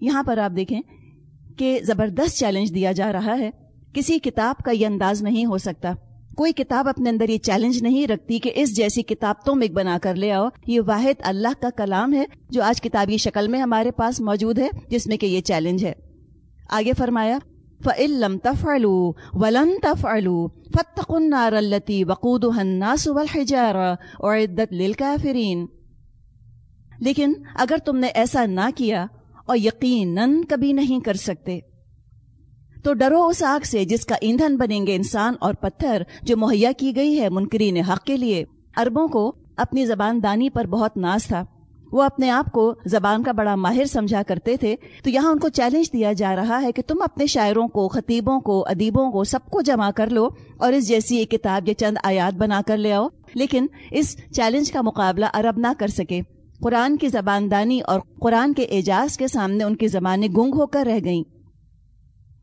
یہاں پر آپ دیکھیں کہ زبردست چیلنج دیا جا رہا ہے۔ کسی کتاب کا یہ انداز نہیں ہو سکتا۔ کوئی کتاب اپنے اندر یہ چیلنج نہیں رکھتی کہ اس جیسی کتاب تم ایک بنا کر لے آؤ۔ یہ واحد اللہ کا کلام ہے جو آج کتابی شکل میں ہمارے پاس موجود ہے، جس میں کہ یہ چیلنج ہے۔ آگے فرمایا فعلم تفعلو ولن تفعلو فتقوا النار التي وقودها الناس والحجارة اعدت للكافرين۔ لیکن اگر تم نے ایسا نہ کیا اور یقیناً کبھی نہیں کر سکتے۔ تو ڈرو اس آگ سے جس کا ایندھن بنیں گے انسان اور پتھر جو مہیا کی گئی ہے منکرین حق کے لیے۔ اربوں کو اپنی زبان دانی پر بہت ناز تھا۔ وہ اپنے آپ کو زبان کا بڑا ماہر سمجھا کرتے تھے۔ تو یہاں ان کو چیلنج دیا جا رہا ہے کہ تم اپنے شاعروں کو، خطیبوں کو، ادیبوں کو سب کو جمع کر لو اور اس جیسی ایک کتاب یا چند آیات بنا کر لے آؤ۔ لیکن اس چیلنج کا مقابلہ عرب نہ کر سکے۔ قرآن کی زبان دانی اور قرآن کے اعجاز کے سامنے ان کی زبانیں گنگ ہو کر رہ گئیں۔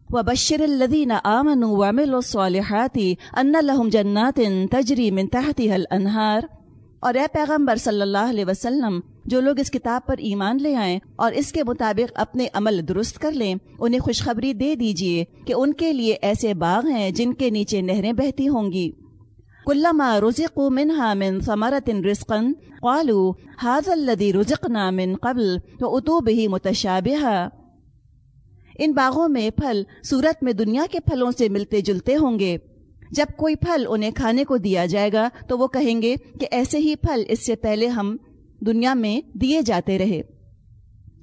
وبشر الذين آمنوا وعملوا الصالحات ان لهم جنات تجري من تحتها الانهار اور اے پیغمبر صلی اللہ علیہ وسلم، جو لوگ اس کتاب پر ایمان لے آئیں اور اس کے مطابق اپنے عمل درست کر لیں، انہیں خوشخبری دے دیجیے کہ ان کے لیے ایسے باغ ہیں جن کے نیچے نہریں بہتی ہوں گی۔ کلما رزقوا منها من ثمرة رزقا قالوا هذا الذي رزقنا من قبل واتوا به متشابها. ان باغوں میں پھل صورت میں دنیا کے پھلوں سے ملتے جلتے ہوں گے۔ جب کوئی پھل انہیں کھانے کو دیا جائے گا تو وہ کہیں گے کہ ایسے ہی پھل اس سے پہلے ہم دنیا میں دیے جاتے رہے۔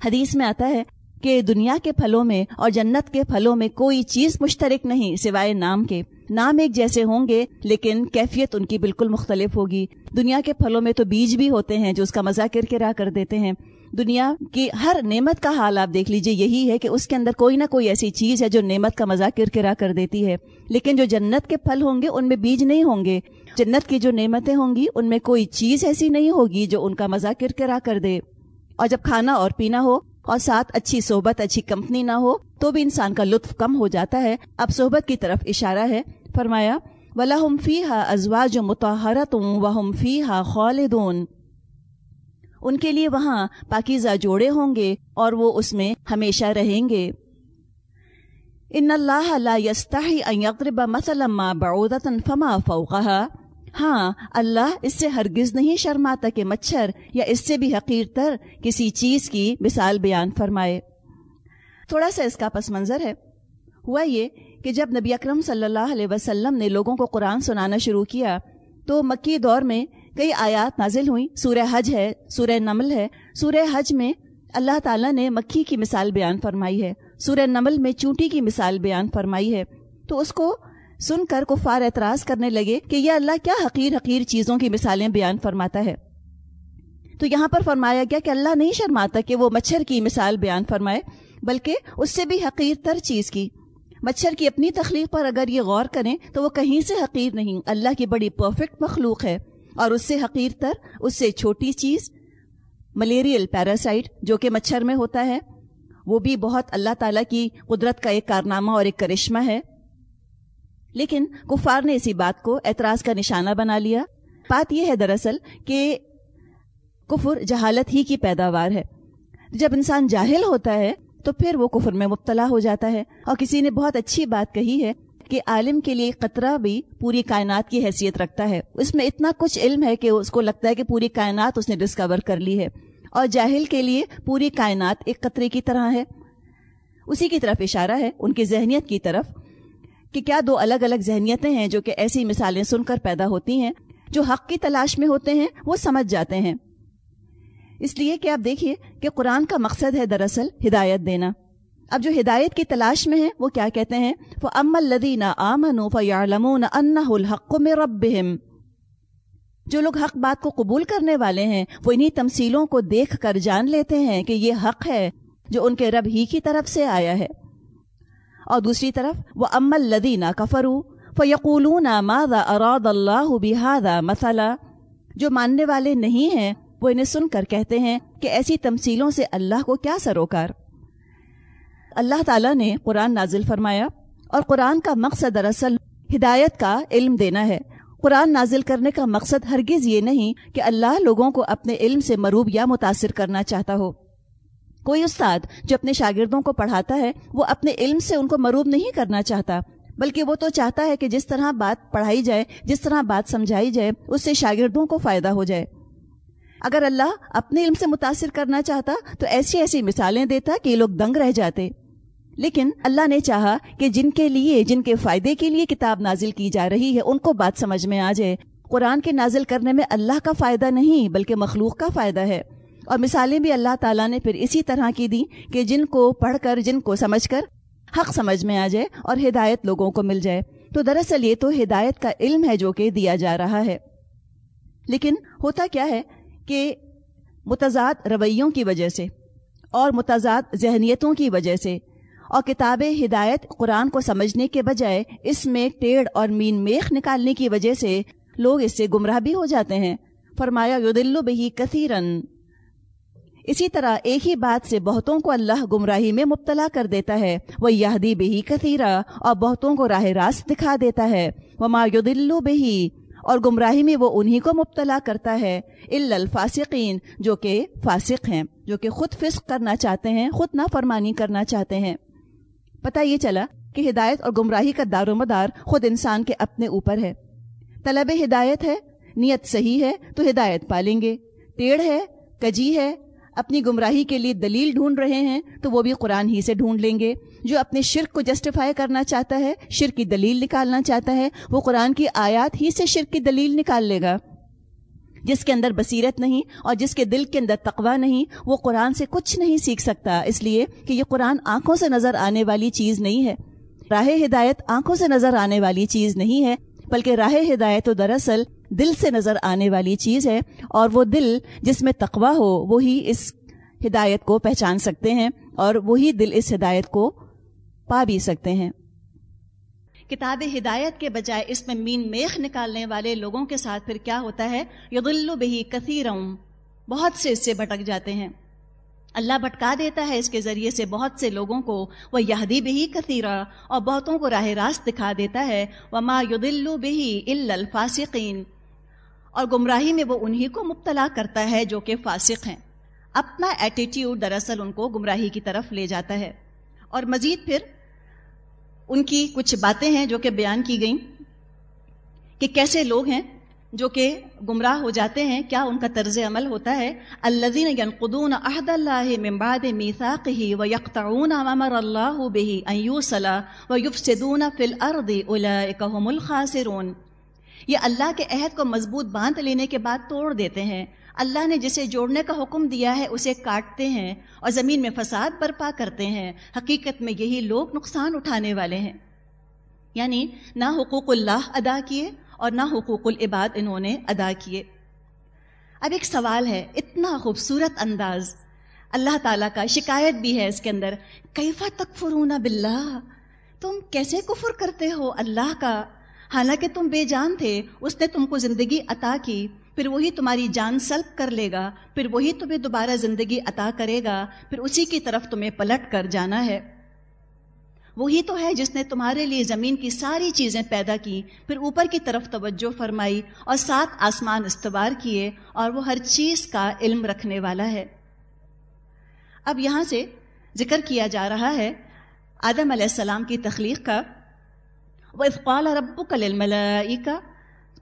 حدیث میں آتا ہے کہ دنیا کے پھلوں میں اور جنت کے پھلوں میں کوئی چیز مشترک نہیں سوائے نام کے۔ نام ایک جیسے ہوں گے، لیکن کیفیت ان کی بالکل مختلف ہوگی۔ دنیا کے پھلوں میں تو بیج بھی ہوتے ہیں جو اس کا مزہ کرکرا کر دیتے ہیں۔ دنیا کی ہر نعمت کا حال آپ دیکھ لیجیے، یہی ہے کہ اس کے اندر کوئی نہ کوئی ایسی چیز ہے جو نعمت کا مزہ کرکرا کر دیتی ہے۔ لیکن جو جنت کے پھل ہوں گے، ان میں بیج نہیں ہوں گے۔ جنت کی جو نعمتیں ہوں گی، ان میں کوئی چیز ایسی نہیں ہوگی جو ان کا مزہ کرکرا کر دے۔ اور جب کھانا اور پینا ہو اور ساتھ اچھی صحبت، اچھی کمپنی نہ ہو تو بھی انسان کا لطف کم ہو جاتا ہے۔ اب صحبت کی طرف اشارہ ہے۔ فرمایا ولاحم فی ہا ازوا جو متحرت ہوں فی ہا خالدون۔ ان کے لیے وہاں پاکیزہ جوڑے ہوں گے اور وہ اس میں ہمیشہ رہیں گے۔ ان اللہ لا يستحي ان يضرب مثلا ما بعوضه فما فوقها۔ ہاں اللہ اس سے ہرگز نہیں شرماتا کہ مچھر یا اس سے بھی حقیر تر کسی چیز کی مثال بیان فرمائے۔ تھوڑا سا اس کا پس منظر ہے۔ ہوا یہ کہ جب نبی اکرم صلی اللہ علیہ وسلم نے لوگوں کو قرآن سنانا شروع کیا، تو مکی دور میں کئی آیات نازل ہوئیں۔ سورہ حج ہے، سورہ نمل ہے۔ سورہ حج میں اللہ تعالیٰ نے مکھی کی مثال بیان فرمائی ہے۔ سورہ نمل میں چونٹی کی مثال بیان فرمائی ہے۔ تو اس کو سن کر کفار اعتراض کرنے لگے کہ یہ اللہ کیا حقیر حقیر چیزوں کی مثالیں بیان فرماتا ہے۔ تو یہاں پر فرمایا گیا کہ اللہ نہیں شرماتا کہ وہ مچھر کی مثال بیان فرمائے، بلکہ اس سے بھی حقیر تر چیز کی۔ مچھر کی اپنی تخلیق پر اگر یہ غور کریں تو وہ کہیں سے حقیر نہیں، اللہ کی بڑی پرفیکٹ مخلوق ہے۔ اور اس سے حقیر تر، اس سے چھوٹی چیز ملیریل پیراسائٹ جو کہ مچھر میں ہوتا ہے، وہ بھی بہت اللہ تعالیٰ کی قدرت کا ایک کارنامہ اور ایک کرشمہ ہے۔ لیکن کفار نے اسی بات کو اعتراض کا نشانہ بنا لیا۔ بات یہ ہے دراصل کہ کفر جہالت ہی کی پیداوار ہے۔ جب انسان جاہل ہوتا ہے تو پھر وہ کفر میں مبتلا ہو جاتا ہے۔ اور کسی نے بہت اچھی بات کہی ہے کہ عالم کے لیے قطرہ بھی پوری کائنات کی حیثیت رکھتا ہے۔ اس میں اتنا کچھ علم ہے کہ اس کو لگتا ہے کہ پوری کائنات اس نے ڈسکور کر لی ہے۔ اور جاہل کے لیے پوری کائنات ایک قطرے کی طرح ہے۔ اسی کی طرف اشارہ ہے، ان کی ذہنیت کی طرف۔ کہ کیا دو الگ الگ ذہنیتیں ہیں جو کہ ایسی مثالیں سن کر پیدا ہوتی ہیں جو حق کی تلاش میں ہوتے ہیں، وہ سمجھ جاتے ہیں۔ اس لیے کہ آپ دیکھیے کہ قرآن کا مقصد ہے دراصل ہدایت دینا۔ اب جو ہدایت کی تلاش میں ہیں، وہ کیا کہتے ہیں؟ وہ ام الدین آمن فیالمون الحق میں رب جو لوگ حق بات کو قبول کرنے والے ہیں، وہ انہی تمثیلوں کو دیکھ کر جان لیتے ہیں کہ یہ حق ہے جو ان کے رب ہی کی طرف سے آیا ہے۔ اور دوسری طرف وہ ام الدین کفرو فیقولون ماذا اراد اللہ بهذا مثلا؟ جو ماننے والے نہیں ہیں، وہ انہیں سن کر کہتے ہیں کہ ایسی تمثیلوں سے اللہ کو کیا سروکار؟ اللہ تعالیٰ نے قرآن نازل فرمایا اور قرآن کا مقصد دراصل ہدایت کا علم دینا ہے۔ قرآن نازل کرنے کا مقصد ہرگز یہ نہیں کہ اللہ لوگوں کو اپنے علم سے مروب یا متاثر کرنا چاہتا ہو۔ کوئی استاد جو اپنے شاگردوں کو پڑھاتا ہے، وہ اپنے علم سے ان کو مروب نہیں کرنا چاہتا، بلکہ وہ تو چاہتا ہے کہ جس طرح بات پڑھائی جائے، جس طرح بات سمجھائی جائے، اس سے شاگردوں کو فائدہ ہو جائے۔ اگر اللہ اپنے علم سے متاثر کرنا چاہتا، تو ایسی ایسی مثالیں دیتا کہ یہ لوگ دنگ رہ جاتے۔ لیکن اللہ نے چاہا کہ جن کے لیے، جن کے فائدے کے لیے کتاب نازل کی جا رہی ہے، ان کو بات سمجھ میں آ جائے۔ قرآن کے نازل کرنے میں اللہ کا فائدہ نہیں، بلکہ مخلوق کا فائدہ ہے۔ اور مثالیں بھی اللہ تعالیٰ نے پھر اسی طرح کی دی کہ جن کو پڑھ کر، جن کو سمجھ کر حق سمجھ میں آ جائے اور ہدایت لوگوں کو مل جائے۔ تو دراصل یہ تو ہدایت کا علم ہے جو کہ دیا جا رہا ہے۔ لیکن ہوتا کیا ہے کہ متضاد رویوں کی وجہ سے اور متضاد ذہنیتوں کی وجہ سے اور کتاب ہدایت قرآن کو سمجھنے کے بجائے اس میں ٹیڑھ اور مین میخ نکالنے کی وجہ سے لوگ اس سے گمراہ بھی ہو جاتے ہیں۔ فرمایا، یدلو بہی کثیرن اسی طرح ایک ہی بات سے بہتوں کو اللہ گمراہی میں مبتلا کر دیتا ہے۔ وہ یہدی بہی کثیرہ اور بہتوں کو راہ راست دکھا دیتا ہے۔ وہ ما یدلو بہی اور گمراہی میں وہ انہی کو مبتلا کرتا ہے۔ الفاسقین جو کہ فاسق ہیں، جو کہ خود فسق کرنا چاہتے ہیں، خود نہ فرمانی کرنا چاہتے ہیں۔ پتہ یہ چلا کہ ہدایت اور گمراہی کا دار و مدار خود انسان کے اپنے اوپر ہے۔ طلب ہدایت ہے، نیت صحیح ہے، تو ہدایت پالیں گے۔ ٹیڑھ ہے، کجی ہے اپنی گمراہی کے لیے دلیل ڈھونڈ رہے ہیں، تو وہ بھی قرآن ہی سے ڈھونڈ لیں گے۔ جو اپنے شرک کو جسٹیفائی کرنا چاہتا ہے، شرک کی دلیل نکالنا چاہتا ہے، وہ قرآن کی آیات ہی سے شرک کی دلیل نکال لے گا۔ جس کے اندر بصیرت نہیں اور جس کے دل کے اندر تقوا نہیں، وہ قرآن سے کچھ نہیں سیکھ سکتا۔ اس لیے کہ یہ قرآن آنکھوں سے نظر آنے والی چیز نہیں ہے۔ راہ ہدایت آنکھوں سے نظر آنے والی چیز نہیں ہے، بلکہ راہ ہدایت و دراصل دل سے نظر آنے والی چیز ہے اور وہ دل جس میں تقوا ہو، وہی اس ہدایت کو پہچان سکتے ہیں اور وہی دل اس ہدایت کو پا بھی سکتے ہیں۔ کتاب ہدایت کے بجائے اس میں مین میخ نکالنے والے لوگوں کے ساتھ پھر کیا ہوتا ہے؟ یدلو بہی کثیر بہت سے اس سے بھٹک جاتے ہیں۔ اللہ بھٹکا دیتا ہے اس کے ذریعے سے بہت سے لوگوں کو۔ وہ یہدی بہی کثیرہ اور بہتوں کو راہ راست دکھا دیتا ہے۔ وہ ما بہی الفاسقین اور گمراہی میں وہ انہی کو مبتلا کرتا ہے جو کہ فاسق ہیں۔ اپنا ایٹیٹیوڈ دراصل ان کو گمراہی کی طرف لے جاتا ہے۔ اور مزید پھر ان کی کچھ باتیں ہیں جو کہ بیان کی گئیں کہ کیسے لوگ ہیں جو کہ گمراہ ہو جاتے ہیں، کیا ان کا طرز عمل ہوتا ہے؟ الذين ينقضون عهد الله من بعد ميثاقه ويقطعون ما امر الله به ان يوصل ويفسدون في الارض اولئك هم الخاسرون۔ یہ اللہ کے عہد کو مضبوط باندھ لینے کے بعد توڑ دیتے ہیں۔ اللہ نے جسے جوڑنے کا حکم دیا ہے، اسے کاٹتے ہیں اور زمین میں فساد برپا کرتے ہیں۔ حقیقت میں یہی لوگ نقصان اٹھانے والے ہیں۔ یعنی نہ حقوق اللہ ادا کیے اور نہ حقوق العباد انہوں نے ادا کیے۔ اب ایک سوال ہے، اتنا خوبصورت انداز۔ اللہ تعالیٰ کا شکایت بھی ہے اس کے اندر۔ کیفا تک فرون بلّہ تم کیسے کفر کرتے ہو اللہ کا؟ حالانکہ تم بے جان تھے، اس نے تم کو زندگی عطا کی، پھر وہی تمہاری جان سلب کر لے گا، پھر وہی تمہیں دوبارہ زندگی عطا کرے گا، پھر اسی کی طرف تمہیں پلٹ کر جانا ہے۔ وہی تو ہے جس نے تمہارے لیے زمین کی ساری چیزیں پیدا کی، پھر اوپر کی طرف توجہ فرمائی اور سات آسمان استوار کیے اور وہ ہر چیز کا علم رکھنے والا ہے۔ اب یہاں سے ذکر کیا جا رہا ہے آدم علیہ السلام کی تخلیق کا۔ وہ افقال رب کا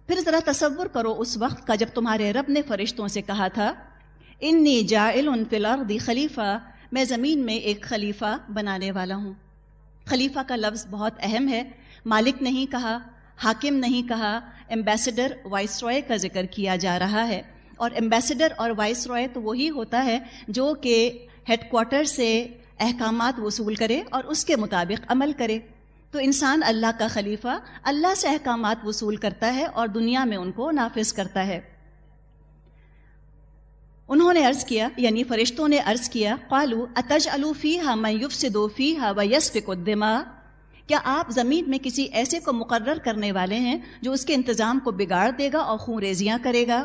پھر ذرا تصور کرو اس وقت کا جب تمہارے رب نے فرشتوں سے کہا تھا انی جائل فی الارض خلیفہ میں زمین میں ایک خلیفہ بنانے والا ہوں۔ خلیفہ کا لفظ بہت اہم ہے۔ مالک نہیں کہا، حاکم نہیں کہا ایمبیسڈر وائس روئے کا ذکر کیا جا رہا ہے۔ اور ایمبیسڈر اور وائس روئے تو وہی ہوتا ہے جو کہ ہیڈ کوارٹر سے احکامات وصول کرے اور اس کے مطابق عمل کرے۔ تو انسان اللہ کا خلیفہ، اللہ سے احکامات وصول کرتا ہے اور دنیا میں ان کو نافذ کرتا ہے۔ انہوں نے عرض کیا یعنی فرشتوں نے عرض کیا قالو اتج الوفی ہا میوف سے دوفی ہا و یس کیا آپ زمین میں کسی ایسے کو مقرر کرنے والے ہیں جو اس کے انتظام کو بگاڑ دے گا اور خون ریزیاں کرے گا؟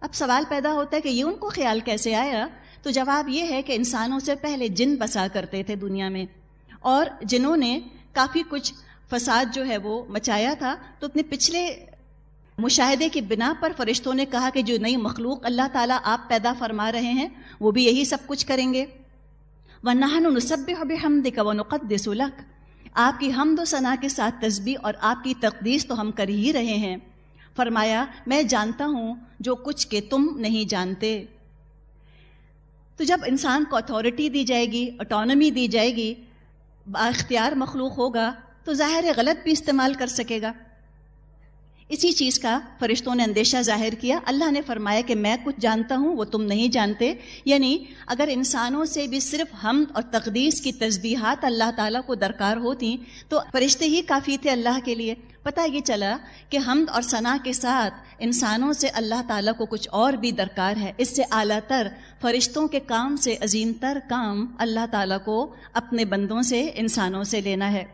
اب سوال پیدا ہوتا ہے کہ یہ ان کو خیال کیسے آیا؟ تو جواب یہ ہے کہ انسانوں سے پہلے جن بسا کرتے تھے دنیا میں، اور جنہوں نے کافی کچھ فساد جو ہے وہ مچایا تھا۔ تو اپنے پچھلے مشاہدے کی بنا پر فرشتوں نے کہا کہ جو نئی مخلوق اللہ تعالیٰ آپ پیدا فرما رہے ہیں، وہ بھی یہی سب کچھ کریں گے۔ و نہن نصب حمد و نقد سلک آپ کی حمد و ثنا کے ساتھ تسبیح اور آپ کی تقدیس تو ہم کر ہی رہے ہیں۔ فرمایا، میں جانتا ہوں جو کچھ کہ تم نہیں جانتے۔ تو جب انسان کو اتھارٹی دی جائے گی اٹانومی دی جائے گی اختیار مخلوق ہوگا تو ظاہر غلط بھی استعمال کر سکے گا۔ اسی چیز کا فرشتوں نے اندیشہ ظاہر کیا۔ اللہ نے فرمایا کہ میں کچھ جانتا ہوں، وہ تم نہیں جانتے۔ یعنی اگر انسانوں سے بھی صرف ہم اور تقدیس کی تجبیحات اللہ تعالیٰ کو درکار ہوتی تو فرشتے ہی کافی تھے اللہ کے لیے۔ پتہ یہ چلا کہ حمد اور ثنا کے ساتھ انسانوں سے اللہ تعالیٰ کو کچھ اور بھی درکار ہے۔ اس سے اعلیٰ تر فرشتوں کے کام سے عظیم تر کام اللہ تعالیٰ کو اپنے بندوں سے، انسانوں سے لینا ہے۔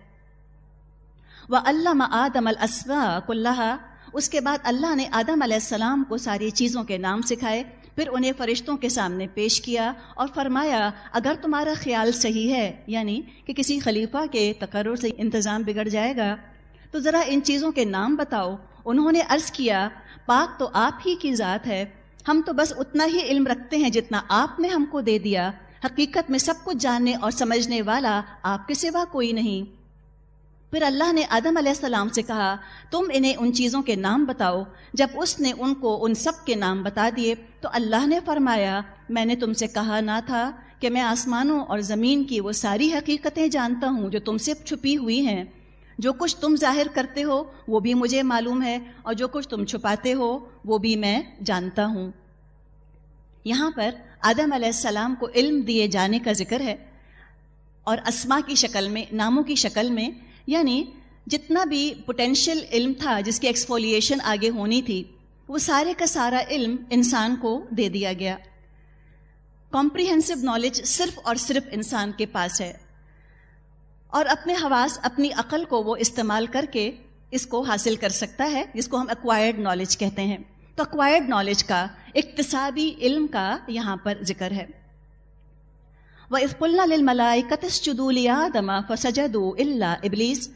وہ اللہ آدم الاسوا کلّہ اس کے بعد اللہ نے آدم علیہ السلام کو ساری چیزوں کے نام سکھائے، پھر انہیں فرشتوں کے سامنے پیش کیا اور فرمایا، اگر تمہارا خیال صحیح ہے یعنی کہ کسی خلیفہ کے تقرر سے انتظام بگڑ جائے گا تو ذرا ان چیزوں کے نام بتاؤ۔ انہوں نے عرض کیا، پاک تو آپ ہی کی ذات ہے۔ ہم تو بس اتنا ہی علم رکھتے ہیں جتنا آپ نے ہم کو دے دیا۔ حقیقت میں سب کچھ جاننے اور سمجھنے والا آپ کے سوا کوئی نہیں۔ پھر اللہ نے آدم علیہ السلام سے کہا، تم انہیں ان چیزوں کے نام بتاؤ۔ جب اس نے ان کو ان سب کے نام بتا دیے، تو اللہ نے فرمایا، میں نے تم سے کہا نہ تھا کہ میں آسمانوں اور زمین کی وہ ساری حقیقتیں جانتا ہوں جو تم سے چھپی ہوئی ہیں۔ جو کچھ تم ظاہر کرتے ہو، وہ بھی مجھے معلوم ہے، اور جو کچھ تم چھپاتے ہو، وہ بھی میں جانتا ہوں۔ یہاں پر آدم علیہ السلام کو علم دیے جانے کا ذکر ہے، اور اسما کی شکل میں، ناموں کی شکل میں یعنی جتنا بھی پوٹینشیل علم تھا، جس کی ایکسفولیشن آگے ہونی تھی، وہ سارے کا سارا علم انسان کو دے دیا گیا۔ کمپریہنسو نالج صرف اور صرف انسان کے پاس ہے۔ اور اپنے حواس، اپنی عقل کو وہ استعمال کر کے اس کو حاصل کر سکتا ہے، جس کو ہم ایکوائرڈ نالج کہتے ہیں۔ تو ایکوائرڈ نالج کا اقتصابی علم کا یہاں پر ذکر ہے۔ وہ ملائی فسجد اللہ ابلیس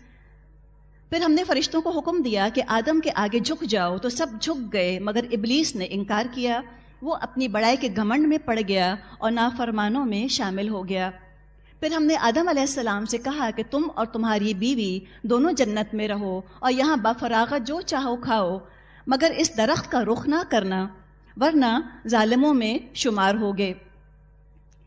پھر ہم نے فرشتوں کو حکم دیا کہ آدم کے آگے جھک جاؤ، تو سب جھک گئے، مگر ابلیس نے انکار کیا۔ وہ اپنی بڑائی کے گھمنڈ میں پڑ گیا اور نافرمانوں میں شامل ہو گیا۔ پھر ہم نے آدم علیہ السلام سے کہا کہ تم اور تمہاری بیوی دونوں جنت میں رہو اور یہاں بفراغت جو چاہو کھاؤ، مگر اس درخت کا رخ نہ کرنا، ورنہ ظالموں میں شمار ہو گئے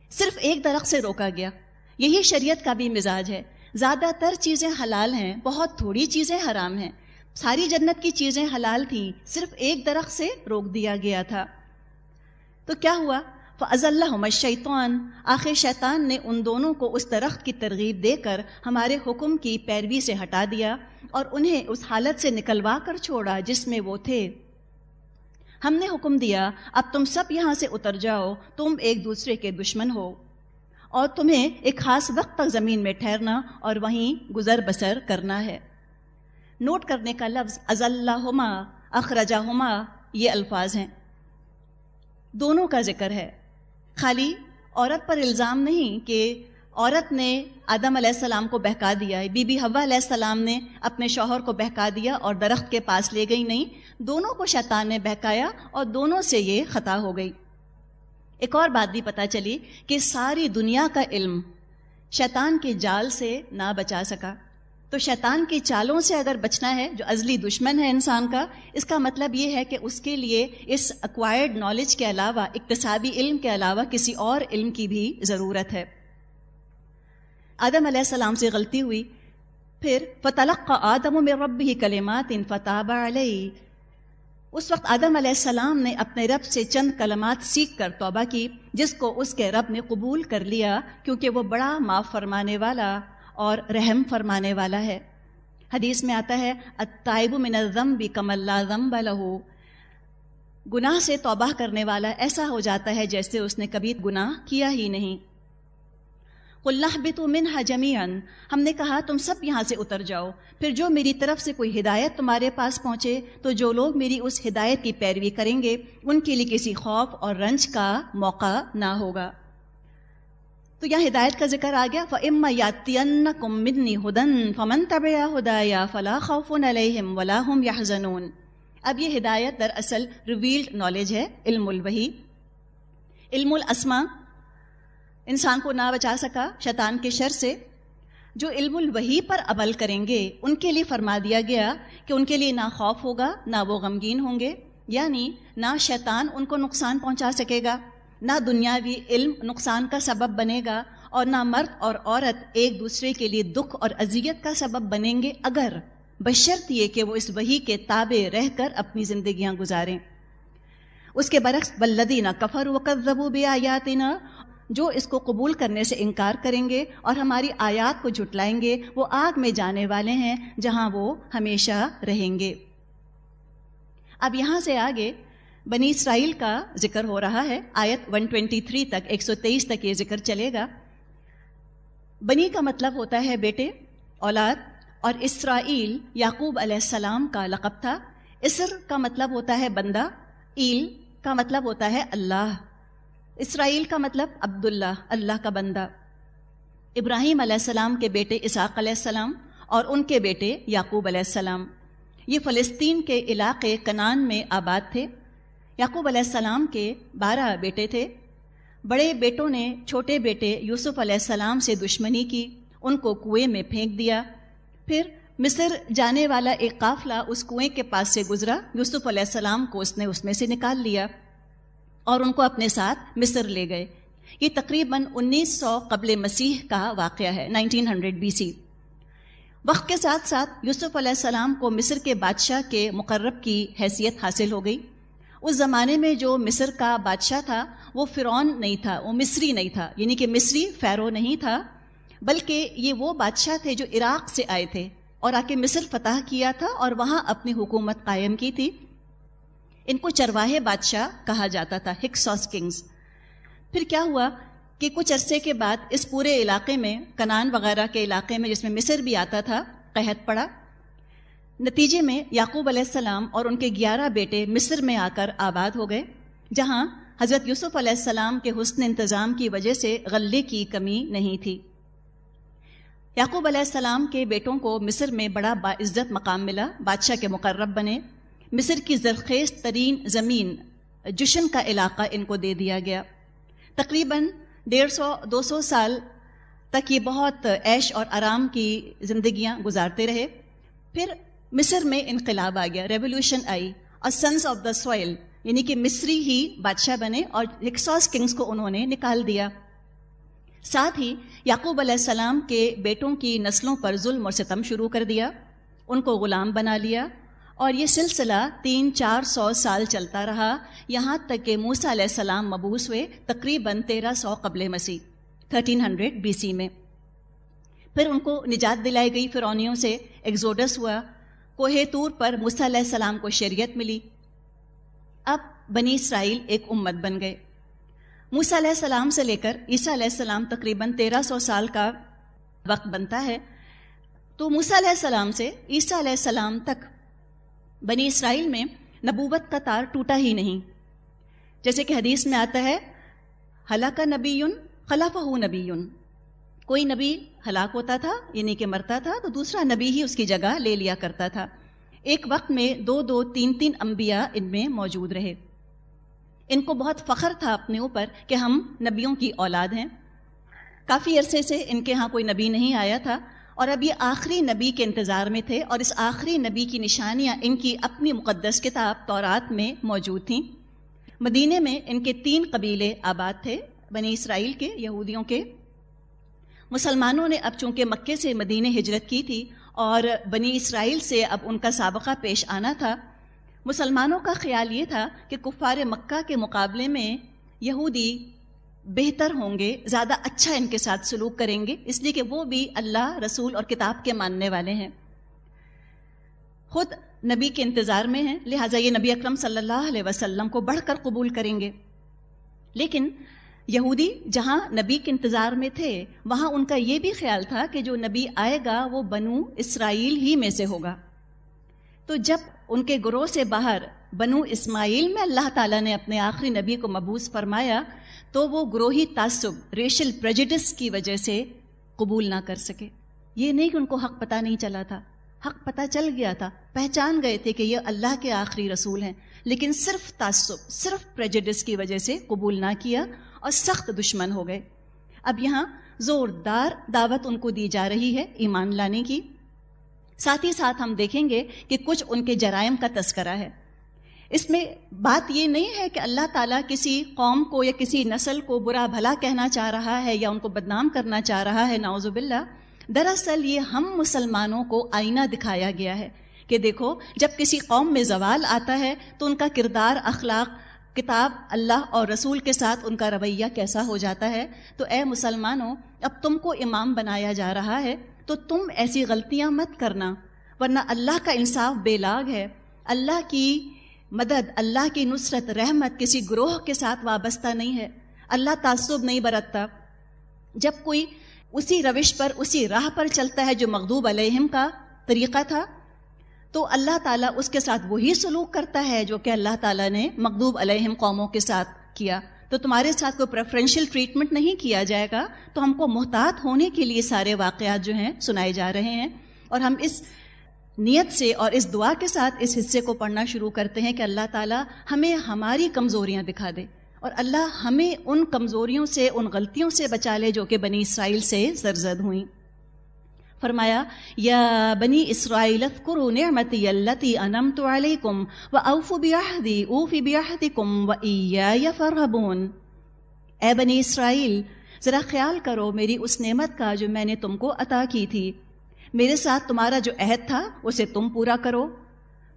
صرف ایک درخت سے روکا گیا۔ یہی شریعت کا بھی مزاج ہے۔ زیادہ تر چیزیں حلال ہیں، بہت تھوڑی چیزیں حرام ہیں۔ ساری جنت کی چیزیں حلال تھیں، صرف ایک درخت سے روک دیا گیا تھا۔ تو کیا ہوا؟ فض اللہ شیطان آخر شیطان نے ان دونوں کو اس درخت کی ترغیب دے کر ہمارے حکم کی پیروی سے ہٹا دیا اور انہیں اس حالت سے نکلوا کر چھوڑا جس میں وہ تھے۔ ہم نے حکم دیا، اب تم سب یہاں سے اتر جاؤ، تم ایک دوسرے کے دشمن ہو۔ اور تمہیں ایک خاص وقت تک زمین میں ٹھہرنا اور وہیں گزر بسر کرنا ہے۔ نوٹ کرنے کا لفظ از اللہ ہما اخرجا ہما یہ الفاظ ہیں۔ دونوں کا ذکر ہے۔ خالی عورت پر الزام نہیں کہ عورت نے آدم علیہ السلام کو بہکا دیا ہے، بی بی ہوا علیہ السلام نے اپنے شوہر کو بہکا دیا اور درخت کے پاس لے گئی، نہیں، دونوں کو شیطان نے بہکایا اور دونوں سے یہ خطا ہو گئی۔ ایک اور بات بھی پتا چلی کہ ساری دنیا کا علم شیطان کے جال سے نہ بچا سکا۔ تو شیطان کی چالوں سے اگر بچنا ہے، جو ازلی دشمن ہے انسان کا، اس کا مطلب یہ ہے کہ اس کے لیے اس اکوائرڈ نالج کے علاوہ اقتصابی علم کے علاوہ کسی اور علم کی بھی ضرورت ہے۔ آدم علیہ السلام سے غلطی ہوئی۔ پھر، فتلق آدم میں رب ہی کلمات ان فتح علیہ اس وقت آدم علیہ السلام نے اپنے رب سے چند کلمات سیکھ کر توبہ کی، جس کو اس کے رب نے قبول کر لیا، کیونکہ وہ بڑا معاف فرمانے والا۔ اور رحم فرمانے والا ہے۔ حدیث میں آتا ہے اتائب من الذنب کم اللہ ذنب لہو۔ گناہ سے توبہ کرنے والا ایسا ہو جاتا ہے جیسے اس نے کبھی گناہ کیا ہی نہیں۔ اللہ بھی تو منہا ہم نے کہا، تم سب یہاں سے اتر جاؤ۔ پھر جو میری طرف سے کوئی ہدایت تمہارے پاس پہنچے، تو جو لوگ میری اس ہدایت کی پیروی کریں گے، ان کے لیے کسی خوف اور رنج کا موقع نہ ہوگا۔ تو یہاں ہدایت کا ذکر آ گیا فم یاتین کم مدنی ہدن فمن طب ہدا یا فلاں خوف علیہم ولاحم یا اب یہ ہدایت دراصل ریویلڈ نالج ہے، علم الوحی۔ علم الاسما انسان کو نہ بچا سکا شیطان کے شر سے۔ جو علم الوحی پر عمل کریں گے، ان کے لیے فرما دیا گیا کہ ان کے لیے نہ خوف ہوگا، نہ وہ غمگین ہوں گے۔ یعنی نہ شیطان ان کو نقصان پہنچا سکے گا۔ نہ دنیاوی علم نقصان کا سبب بنے گا اور نہ مرد اور عورت ایک دوسرے کے لیے دکھ اور اذیت کا سبب بنیں گے اگر بشرط یہ کہ وہ اس وہی کے تابع رہ کر اپنی زندگیاں گزاریں۔ اس کے برعکس بلدی نہ کفر وقت زبو بے جو اس کو قبول کرنے سے انکار کریں گے اور ہماری آیات کو جھٹلائیں گے، وہ آگ میں جانے والے ہیں جہاں وہ ہمیشہ رہیں گے۔ اب یہاں سے آگے بنی اسرائیل کا ذکر ہو رہا ہے۔ آیت 123 تک 123 تک یہ ذکر چلے گا۔ بنی کا مطلب ہوتا ہے بیٹے، اولاد، اور اسرائیل، یعقوب علیہ السلام کا لقب تھا۔ اسر کا مطلب ہوتا ہے بندہ، ایل کا مطلب ہوتا ہے اللہ۔ اسرائیل کا مطلب عبداللہ، اللہ کا بندہ۔ ابراہیم علیہ السلام کے بیٹے اسحاق علیہ السلام اور ان کے بیٹے یعقوب علیہ السلام۔ یہ فلسطین کے علاقے کنان میں آباد تھے۔ یعقوب علیہ السلام کے بارہ بیٹے تھے۔ بڑے بیٹوں نے چھوٹے بیٹے یوسف علیہ السلام سے دشمنی کی، ان کو کنویں میں پھینک دیا۔ پھر مصر جانے والا ایک قافلہ اس کنویں کے پاس سے گزرا، یوسف علیہ السلام کو اس نے اس میں سے نکال لیا اور ان کو اپنے ساتھ مصر لے گئے۔ یہ تقریباً انیس سو قبل مسیح کا واقعہ ہے، نائنٹین ہنڈریڈ بی سی۔ وقت کے ساتھ ساتھ یوسف علیہ السلام کو مصر کے بادشاہ کے مقرب کی حیثیت حاصل ہو گئی۔ اس زمانے میں جو مصر کا بادشاہ تھا، وہ فرعون نہیں تھا، وہ مصری نہیں تھا یعنی کہ مصری فیرو نہیں تھا، بلکہ یہ وہ بادشاہ تھے جو عراق سے آئے تھے اور آ کے مصر فتح کیا تھا اور وہاں اپنی حکومت قائم کی تھی۔ ان کو چرواہے بادشاہ کہا جاتا تھا ہکسوس کنگز۔ پھر کیا ہوا کہ کچھ عرصے کے بعد اس پورے علاقے میں، کنان وغیرہ کے علاقے میں جس میں مصر بھی آتا تھا، قحط پڑا۔ نتیجے میں یعقوب علیہ السلام اور ان کے گیارہ بیٹے مصر میں آ کر آباد ہو گئے، جہاں حضرت یوسف علیہ السلام کے حسن انتظام کی وجہ سے غلے کی کمی نہیں تھی۔ یعقوب علیہ السلام کے بیٹوں کو مصر میں بڑا باعزت مقام ملا، بادشاہ کے مقرب بنے۔ مصر کی زرخیز ترین زمین جشن کا علاقہ ان کو دے دیا گیا۔ تقریباً ڈیڑھ سو، دو سو سال تک یہ بہت عیش اور آرام کی زندگیاں گزارتے رہے۔ پھر مصر میں انقلاب آ گیا ریولیوشن آئی۔ اور سنس آف دا سوئل یعنی کہ مصری ہی بادشاہ بنے اور ہکسوس کنگز کو انہوں نے نکال دیا۔ ساتھ ہی یعقوب علیہ السلام کے بیٹوں کی نسلوں پر ظلم اور ستم شروع کر دیا۔ ان کو غلام بنا لیا۔ اور یہ سلسلہ تین چار سو سال چلتا رہا۔ یہاں تک کہ موسا علیہ السلام مبوس ہوئے تقریباً تیرہ سو قبل مسیح تھرٹین ہنڈریڈ بی سی میں۔ پھر ان کو نجات دلائی گئی فرونیوں سے ایگزوڈس ہوا۔ کوہ تور پر موسیٰ علیہ السلام کو شریعت ملی۔ اب بنی اسرائیل ایک امت بن گئے۔ موسیٰ علیہ السلام سے لے کر عیسیٰ علیہ السلام تقریباً تیرہ سو سال کا وقت بنتا ہے۔ تو موسیٰ علیہ السلام سے عیسیٰ علیہ السلام تک بنی اسرائیل میں نبوت کا تار ٹوٹا ہی نہیں۔ جیسے کہ حدیث میں آتا ہے، ہلاک نبی خلاف نبی کوئی نبی ہلاک ہوتا تھا یعنی کہ مرتا تھا، تو دوسرا نبی ہی اس کی جگہ لے لیا کرتا تھا۔ ایک وقت میں دو دو تین تین انبیاء ان میں موجود رہے۔ ان کو بہت فخر تھا اپنے اوپر کہ ہم نبیوں کی اولاد ہیں۔ کافی عرصے سے ان کے ہاں کوئی نبی نہیں آیا تھا اور اب یہ آخری نبی کے انتظار میں تھے اور اس آخری نبی کی نشانیاں ان کی اپنی مقدس کتاب تورات میں موجود تھیں۔ مدینے میں ان کے تین قبیلے آباد تھے، بنی اسرائیل کے، یہودیوں کے مسلمانوں نے اب چونکہ مکے سے مدینے ہجرت کی تھی اور بنی اسرائیل سے اب ان کا سابقہ پیش آنا تھا، مسلمانوں کا خیال یہ تھا کہ کفار مکہ کے مقابلے میں یہودی بہتر ہوں گے، زیادہ اچھا ان کے ساتھ سلوک کریں گے، اس لیے کہ وہ بھی اللہ، رسول اور کتاب کے ماننے والے ہیں۔ خود نبی کے انتظار میں ہیں، لہٰذا یہ نبی اکرم صلی اللہ علیہ وسلم کو بڑھ کر قبول کریں گے۔ لیکن یہودی جہاں نبی کے انتظار میں تھے، وہاں ان کا یہ بھی خیال تھا کہ جو نبی آئے گا وہ بنو اسرائیل ہی میں سے ہوگا۔ تو جب ان کے گروہ سے باہر بنو اسماعیل میں اللہ تعالیٰ نے اپنے آخری نبی کو مبوس فرمایا، تو وہ گروہی تعصب ریشل پریجڈس کی وجہ سے قبول نہ کر سکے۔ یہ نہیں کہ ان کو حق پتہ نہیں چلا تھا۔ حق پتہ چل گیا تھا۔ پہچان گئے تھے کہ یہ اللہ کے آخری رسول ہیں، لیکن صرف تعصب، صرف پریجڈس کی وجہ سے قبول نہ کیا اور سخت دشمن ہو گئے۔ اب یہاں زوردار دعوت ان کو دی جا رہی ہے ایمان لانے کی۔ ساتھ ہی ساتھ ہم دیکھیں گے کہ کچھ ان کے جرائم کا تذکرہ ہے۔ اس میں بات یہ نہیں ہے کہ اللہ تعالیٰ کسی قوم کو یا کسی نسل کو برا بھلا کہنا چاہ رہا ہے یا ان کو بدنام کرنا چاہ رہا ہے، نعوذ باللہ۔ دراصل یہ ہم مسلمانوں کو آئینہ دکھایا گیا ہے کہ دیکھو، جب کسی قوم میں زوال آتا ہے تو ان کا کردار، اخلاق کتاب اللہ اور رسول کے ساتھ ان کا رویہ کیسا ہو جاتا ہے؟ تو اے مسلمانوں، اب تم کو امام بنایا جا رہا ہے، تو تم ایسی غلطیاں مت کرنا، ورنہ اللہ کا انصاف بے لاگ ہے۔ اللہ کی مدد، اللہ کی نصرت، رحمت کسی گروہ کے ساتھ وابستہ نہیں ہے۔ اللہ تعصب نہیں برتتا۔ جب کوئی اسی روش پر، اسی راہ پر چلتا ہے جو مغدوب علیہم کا طریقہ تھا تو اللہ تعالیٰ اس کے ساتھ وہی سلوک کرتا ہے جو کہ اللہ تعالیٰ نے مغدوب علیہم قوموں کے ساتھ کیا۔ تو تمہارے ساتھ کوئی پریفرینشیل ٹریٹمنٹ نہیں کیا جائے گا، تو ہم کو محتاط ہونے کے لیے سارے واقعات جو ہیں سنائے جا رہے ہیں۔ اور ہم اس نیت سے اور اس دعا کے ساتھ اس حصے کو پڑھنا شروع کرتے ہیں کہ اللہ تعالیٰ ہمیں ہماری کمزوریاں دکھا دے۔ اور اللہ ہمیں ان کمزوریوں سے، ان غلطیوں سے بچا لے جو کہ بنی اسرائیل سے زرزد ہوئیں۔ فرمایا، یا بنی اسرائیل اذکروا نعمتی اللتی انمت علیکم و اوفو بیاہدی اوفی بیاہدکم و ایای فرحبون. اے بنی اسرائیل، ذرا خیال کرو میری اس نعمت کا جو میں نے تم کو عطا کی تھی۔ میرے ساتھ تمہارا جو عہد تھا، اسے تم پورا کرو۔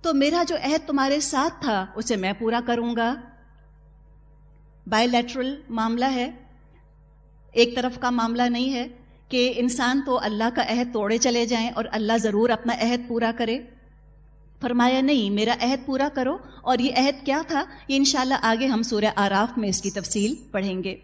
تو میرا جو عہد تمہارے ساتھ تھا، اسے میں پورا کروں گا۔ بائی لیٹرل معاملہ ہے۔ ایک طرف کا معاملہ نہیں ہے۔ کہ انسان تو اللہ کا عہد توڑے چلے جائیں اور اللہ ضرور اپنا عہد پورا کرے۔ فرمایا، نہیں، میرا عہد پورا کرو۔ اور یہ عہد کیا تھا؟ یہ انشاءاللہ آگے ہم سورہ آراف میں اس کی تفصیل پڑھیں گے۔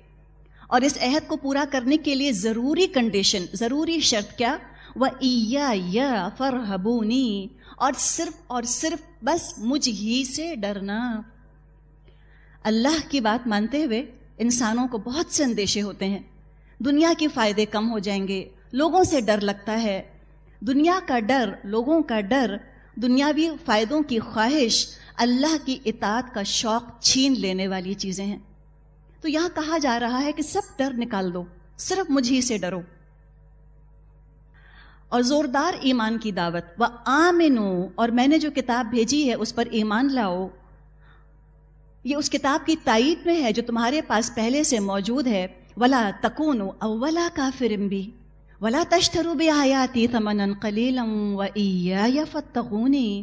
اور اس عہد کو پورا کرنے کے لیے ضروری کنڈیشن ضروری شرط کیا؟ وہ یا فرحبونی اور صرف اور صرف بس مجھ ہی سے ڈرنا۔ اللہ کی بات مانتے ہوئے انسانوں کو بہت سے اندیشے ہوتے ہیں۔ دنیا کے فائدے کم ہو جائیں گے۔ لوگوں سے ڈر لگتا ہے۔ دنیا کا ڈر، لوگوں کا ڈر، دنیاوی فائدوں کی خواہش اللہ کی اطاعت کا شوق چھین لینے والی چیزیں ہیں۔ تو یہاں کہا جا رہا ہے کہ سب ڈر نکال دو، صرف مجھ ہی سے ڈرو۔ اور زوردار ایمان کی دعوت وہ آمنو اور میں نے جو کتاب بھیجی ہے اس پر ایمان لاؤ۔ یہ اس کتاب کی تائید میں ہے جو تمہارے پاس پہلے سے موجود ہے۔ ولا تکون اولا کا فرم بھی ولا تشترو بھی آیاتی تمن کلیلم و فتقونی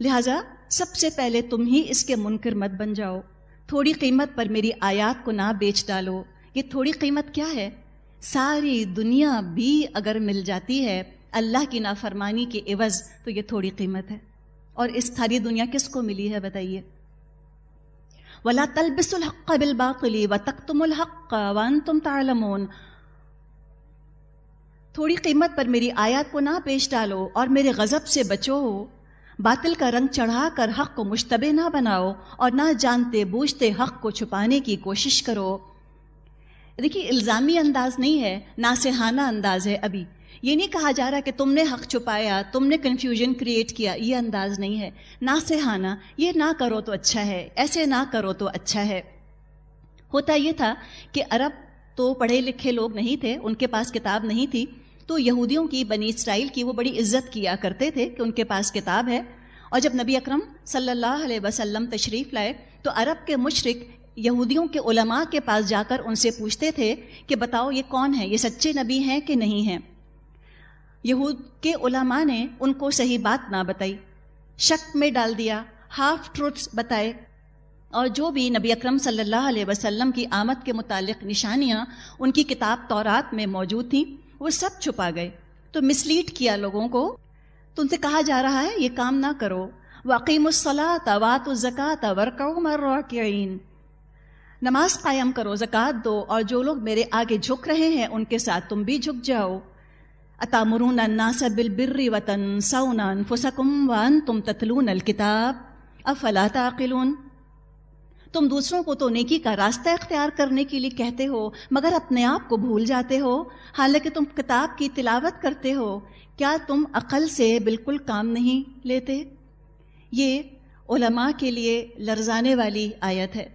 لہذا سب سے پہلے تم ہی اس کے منکر مت بن جاؤ تھوڑی قیمت پر میری آیات کو نہ بیچ ڈالو یہ تھوڑی قیمت کیا ہے ساری دنیا بھی اگر مل جاتی ہے اللہ کی نافرمانی کے عوض تو یہ تھوڑی قیمت ہے اور اس ساری دنیا کس کو ملی ہے بتائیے ولا تلبس الحق بالباطل وتكتم الحق وانتم تعلمون۔ تھوڑی قیمت پر میری آیات کو نہ پیش ڈالو اور میرے غضب سے بچو۔ باطل کا رنگ چڑھا کر حق کو مشتبہ نہ بناؤ اور نہ جانتے بوجھتے حق کو چھپانے کی کوشش کرو۔ دیکھیے، الزامی انداز نہیں ہے ناسہانہ انداز ہے ابھی۔ یہ نہیں کہا جا رہا کہ تم نے حق چھپایا، تم نے کنفیوژن کریٹ کیا، یہ انداز نہیں ہے۔ ناسہانہ یہ نہ کرو تو اچھا ہے، ایسے نہ کرو تو اچھا ہے۔ ہوتا یہ تھا کہ عرب تو پڑھے لکھے لوگ نہیں تھے، ان کے پاس کتاب نہیں تھی۔ تو یہودیوں کی، بنی اسرائیل کی وہ بڑی عزت کیا کرتے تھے کہ ان کے پاس کتاب ہے۔ اور جب نبی اکرم صلی اللہ علیہ وسلم تشریف لائے، تو عرب کے مشرق یہودیوں کے علماء کے پاس جا کر ان سے پوچھتے تھے کہ بتاؤ یہ کون ہے؟ یہ سچے نبی ہیں کہ نہیں ہیں؟ یہود کے علماء نے ان کو صحیح بات نہ بتائی۔ شک میں ڈال دیا ہاف ٹروتس بتائے۔ اور جو بھی نبی اکرم صلی اللہ علیہ وسلم کی آمد کے متعلق نشانیاں ان کی کتاب تورات میں موجود تھیں، وہ سب چھپا گئے۔ تو مسلیٹ کیا لوگوں کو؟ تو ان سے کہا جا رہا ہے، یہ کام نہ کرو۔ واقعی مسلاۃ وات الزکات ورکو مرکعین نماز قائم کرو زکوٰۃ دو۔ اور جو لوگ میرے آگے جھک رہے ہیں، ان کے ساتھ تم بھی جھک جاؤ۔ اتامرون الناس بالبر وتنسون انفسکم وانتم تتلون الکتاب افلا تعقلون؟ تم دوسروں کو تو نیکی کا راستہ اختیار کرنے کے لیے کہتے ہو، مگر اپنے آپ کو بھول جاتے ہو۔ حالانکہ تم کتاب کی تلاوت کرتے ہو، کیا تم عقل سے بالکل کام نہیں لیتے؟ یہ علماء کے لیے لرزانے والی آیت ہے۔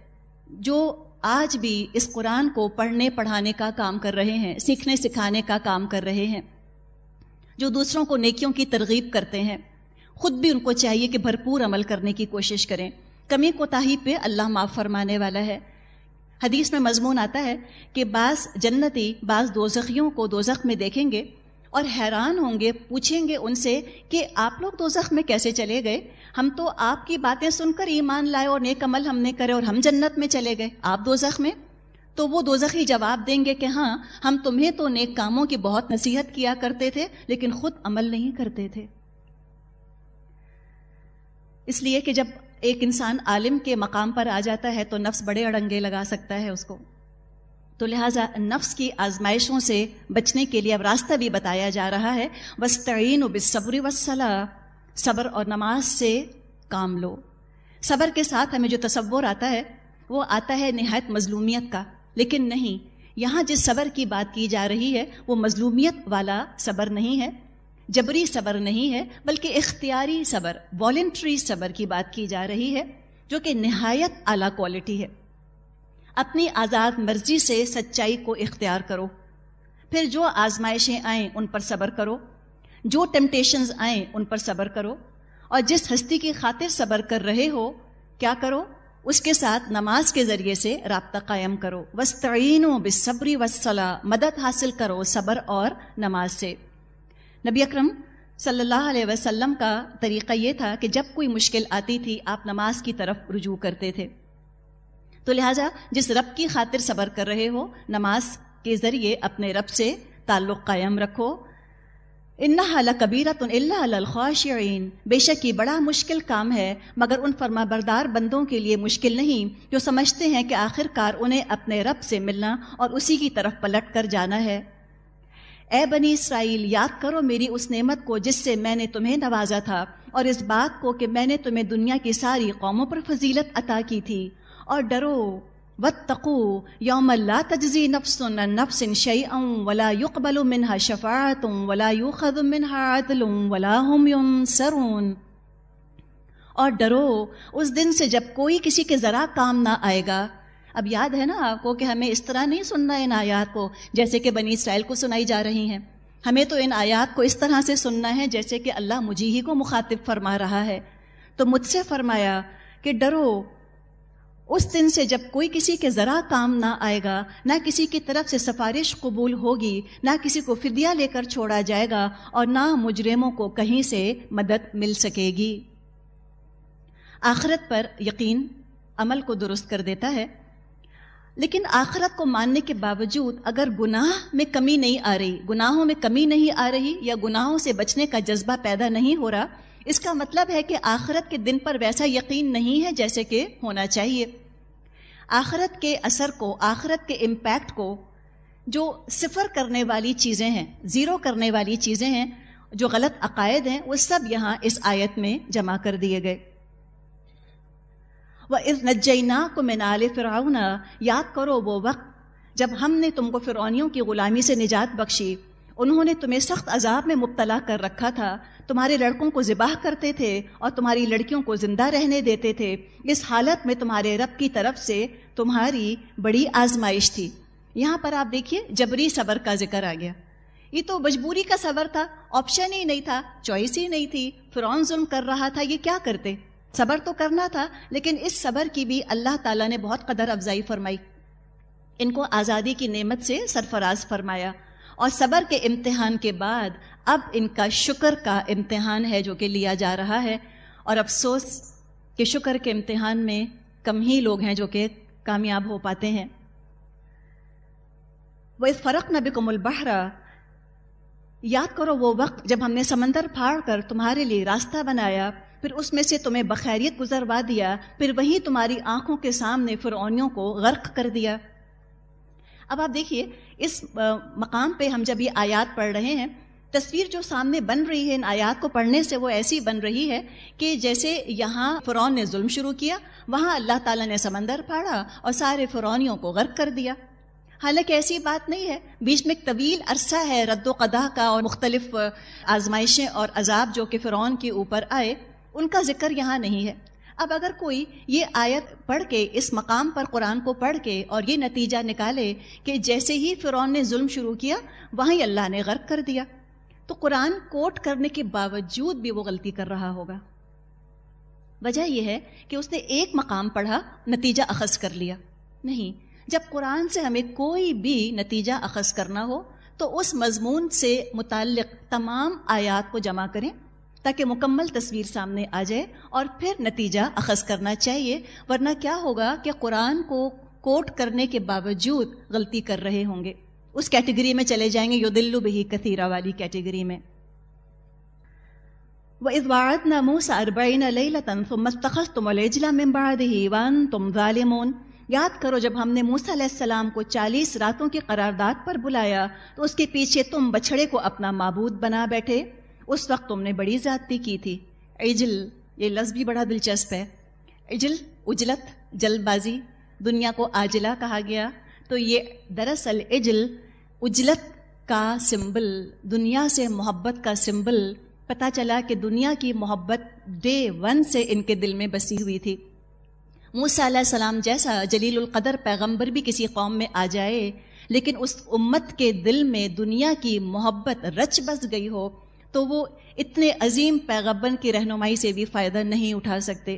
جو آج بھی اس قرآن کو پڑھنے پڑھانے کا کام کر رہے ہیں، سیکھنے سکھانے کا کام کر رہے ہیں۔ جو دوسروں کو نیکیوں کی ترغیب کرتے ہیں۔ خود بھی ان کو چاہیے کہ بھرپور عمل کرنے کی کوشش کریں۔ کمی کو تاہی پہ اللہ معاف فرمانے والا ہے۔ حدیث میں مضمون آتا ہے کہ بعض جنتی بعض دوزخیوں کو دوزخ میں دیکھیں گے اور حیران ہوں گے، پوچھیں گے ان سے کہ آپ لوگ دوزخ میں کیسے چلے گئے؟ ہم تو آپ کی باتیں سن کر ایمان لائے اور نیک عمل ہم نے کرے اور ہم جنت میں چلے گئے۔ آپ دوزخ میں؟ تو وہ دوزخی جواب دیں گے کہ ہاں ہم تمہیں تو نیک کاموں کی بہت نصیحت کیا کرتے تھے، لیکن خود عمل نہیں کرتے تھے۔ اس لیے کہ جب ایک انسان عالم کے مقام پر آ جاتا ہے تو نفس بڑے اڑنگے لگا سکتا ہے اس کو۔ تو لہٰذا نفس کی آزمائشوں سے بچنے کے لیے اب راستہ بھی بتایا جا رہا ہے۔ وسطین و بصبری وسلح صبر اور نماز سے کام لو۔ صبر کے ساتھ ہمیں جو تصور آتا ہے، وہ آتا ہے نہایت مظلومیت کا۔ لیکن نہیں، یہاں جس صبر کی بات کی جا رہی ہے، وہ مظلومیت والا صبر نہیں ہے، جبری صبر نہیں ہے، بلکہ اختیاری صبر والنٹری صبر کی بات کی جا رہی ہے، جو کہ نہایت اعلیٰ کوالٹی ہے۔ اپنی آزاد مرضی سے سچائی کو اختیار کرو۔ پھر جو آزمائشیں آئیں، ان پر صبر کرو۔ جو ٹیمپٹیشنز آئیں، ان پر صبر کرو۔ اور جس ہستی کی خاطر صبر کر رہے ہو، کیا کرو؟ اس کے ساتھ نماز کے ذریعے سے رابطہ قائم کرو۔ وسطین و بصبری وسلح مدد حاصل کرو صبر اور نماز سے۔ نبی اکرم صلی اللہ علیہ وسلم کا طریقہ یہ تھا کہ جب کوئی مشکل آتی تھی، آپ نماز کی طرف رجوع کرتے تھے۔ تو لہٰذا، جس رب کی خاطر صبر کر رہے ہو، نماز کے ذریعے اپنے رب سے تعلق قائم رکھو۔ انحال کبیرت اللہ الخواشعین بے شک یہ بڑا مشکل کام ہے، مگر ان فرما بردار بندوں کے لیے مشکل نہیں، جو سمجھتے ہیں کہ آخر کار انہیں اپنے رب سے ملنا اور اسی کی طرف پلٹ کر جانا ہے۔ اے بنی اسرائیل، یاد کرو میری اس نعمت کو جس سے میں نے تمہیں نوازا تھا، اور اس بات کو کہ میں نے تمہیں دنیا کی ساری قوموں پر فضیلت عطا کی تھی۔ اور ڈرو واتقوا يوم لا تجزي نفس عن نفس شيئا ولا يقبل منها شفاعة ولا يؤخذ منها عدل ولا هم ينصرون اور ڈرو اس دن سے جب کوئی کسی کے ذرا کام نہ آئے گا۔ اب یاد ہے نا آپ کو کہ ہمیں اس طرح نہیں سننا ان آیات کو جیسے کہ بنی اسرائیل کو سنائی جا رہی ہیں۔ ہمیں تو ان آیات کو اس طرح سے سننا ہے جیسے کہ اللہ مجھے ہی کو مخاطب فرما رہا ہے۔ تو مجھ سے فرمایا کہ ڈرو اس دن سے جب کوئی کسی کے ذرا کام نہ آئے گا، نہ کسی کی طرف سے سفارش قبول ہوگی، نہ کسی کو فدیہ لے کر چھوڑا جائے گا اور نہ مجرموں کو کہیں سے مدد مل سکے گی۔ آخرت پر یقین عمل کو درست کر دیتا ہے۔ لیکن آخرت کو ماننے کے باوجود اگر گناہ میں کمی نہیں آ رہی، گناہوں میں کمی نہیں آ رہی یا گناہوں سے بچنے کا جذبہ پیدا نہیں ہو رہا اس کا مطلب ہے کہ آخرت کے دن پر ویسا یقین نہیں ہے جیسے کہ ہونا چاہیے۔ آخرت کے اثر کو، آخرت کے امپیکٹ کو جو صفر کرنے والی چیزیں ہیں، زیرو کرنے والی چیزیں ہیں، جو غلط عقائد ہیں، وہ سب یہاں اس آیت میں جمع کر دیے گئے۔ وہ اس نجینا کو مینال فراؤن یاد کرو وہ وقت جب ہم نے تم کو فرعونیوں کی غلامی سے نجات بخشی۔ انہوں نے تمہیں سخت عذاب میں مبتلا کر رکھا تھا۔ تمہارے لڑکوں کو ذبح کرتے تھے اور تمہاری لڑکیوں کو زندہ رہنے دیتے تھے۔ اس حالت میں تمہارے رب کی طرف سے تمہاری بڑی آزمائش تھی۔ یہاں پر آپ دیکھیے، جبری صبر کا ذکر آ گیا۔ یہ تو مجبوری کا صبر تھا آپشن ہی نہیں تھا چوائس ہی نہیں تھی۔ فرعون ظلم کر رہا تھا، یہ کیا کرتے؟ صبر تو کرنا تھا، لیکن اس صبر کی بھی اللہ تعالیٰ نے بہت قدر افزائی فرمائی۔ ان کو آزادی کی نعمت سے سرفراز فرمایا۔ اور صبر کے امتحان کے بعد اب ان کا شکر کا امتحان ہے جو کہ لیا جا رہا ہے اور افسوس کہ شکر کے امتحان میں کم ہی لوگ ہیں جو کہ کامیاب ہو پاتے ہیں۔ وہ اس فرق نبی کو ملبہرا یاد کرو وہ وقت جب ہم نے سمندر پھاڑ کر تمہارے لیے راستہ بنایا، پھر اس میں سے تمہیں بخیریت گزروا دیا، پھر وہی تمہاری آنکھوں کے سامنے فرعونیوں کو غرق کر دیا۔ اب آپ دیکھیے، اس مقام پہ ہم جب یہ آیات پڑھ رہے ہیں، تصویر جو سامنے بن رہی ہے، ان آیات کو پڑھنے سے وہ ایسی بن رہی ہے کہ جیسے یہاں فرعون نے ظلم شروع کیا، وہاں اللہ تعالیٰ نے سمندر پھاڑا اور سارے فرعونیوں کو غرق کر دیا۔ حالانکہ ایسی بات نہیں ہے، بیچ میں ایک طویل عرصہ ہے رد و قدا کا اور مختلف، آزمائشیں اور عذاب جو کہ فرعون کے اوپر آئے، ان کا ذکر یہاں نہیں ہے۔ اب اگر کوئی یہ آیت پڑھ کے اس مقام پر قرآن کو پڑھ کے اور یہ نتیجہ نکالے کہ جیسے ہی فرعون نے ظلم شروع کیا وہیں اللہ نے غرق کر دیا۔ تو قرآن کوٹ کرنے کے باوجود بھی وہ غلطی کر رہا ہوگا۔ وجہ یہ ہے کہ اس نے ایک مقام پڑھا، نتیجہ اخذ کر لیا۔ نہیں، جب قرآن سے ہمیں کوئی بھی نتیجہ اخذ کرنا ہو، تو اس مضمون سے متعلق تمام آیات کو جمع کریں۔ تاکہ مکمل تصویر سامنے آ جائے اور پھر نتیجہ اخذ کرنا چاہیے، ورنہ کیا ہوگا کہ قرآن کو کوٹ کرنے کے باوجود غلطی کر رہے ہوں گے۔ اس کیٹیگری میں چلے جائیں گے یو دلو بہی کثیرہ والی کیٹیگری میں۔ وَإِذْ وَعَدْنَا مُوسَى أَرْبَعِينَ لَيْلَةً ثُمَّ اتَّخَذْتُمُ الْعِجْلَ مِنْ بَعْدِهِ وَأَنْتُمْ ظَالِمُونَ۔ یاد کرو، جب ہم نے موسیٰ علیہ السلام کو چالیس راتوں کی قرارداد پر بلایا، تو اس کے پیچھے تم بچھڑے کو اپنا معبود بنا بیٹھے۔ اس وقت تم نے بڑی زیادتی کی تھی۔ عجل، یہ لفظ بھی بڑا دلچسپ ہے۔ عجل، اجلت جلد بازی دنیا کو آجلا کہا گیا۔ تو یہ دراصل عجل، اجلت کا سمبل، دنیا سے محبت کا سمبل۔ پتہ چلا کہ دنیا کی محبت ڈے ون سے ان کے دل میں بسی ہوئی تھی۔ موسیٰ علیہ السلام جیسا جلیل القدر پیغمبر بھی کسی قوم میں آ جائے، لیکن اس امت کے دل میں دنیا کی محبت رچ بس گئی ہو۔ تو وہ اتنے عظیم پیغبن کی رہنمائی سے بھی فائدہ نہیں اٹھا سکتے۔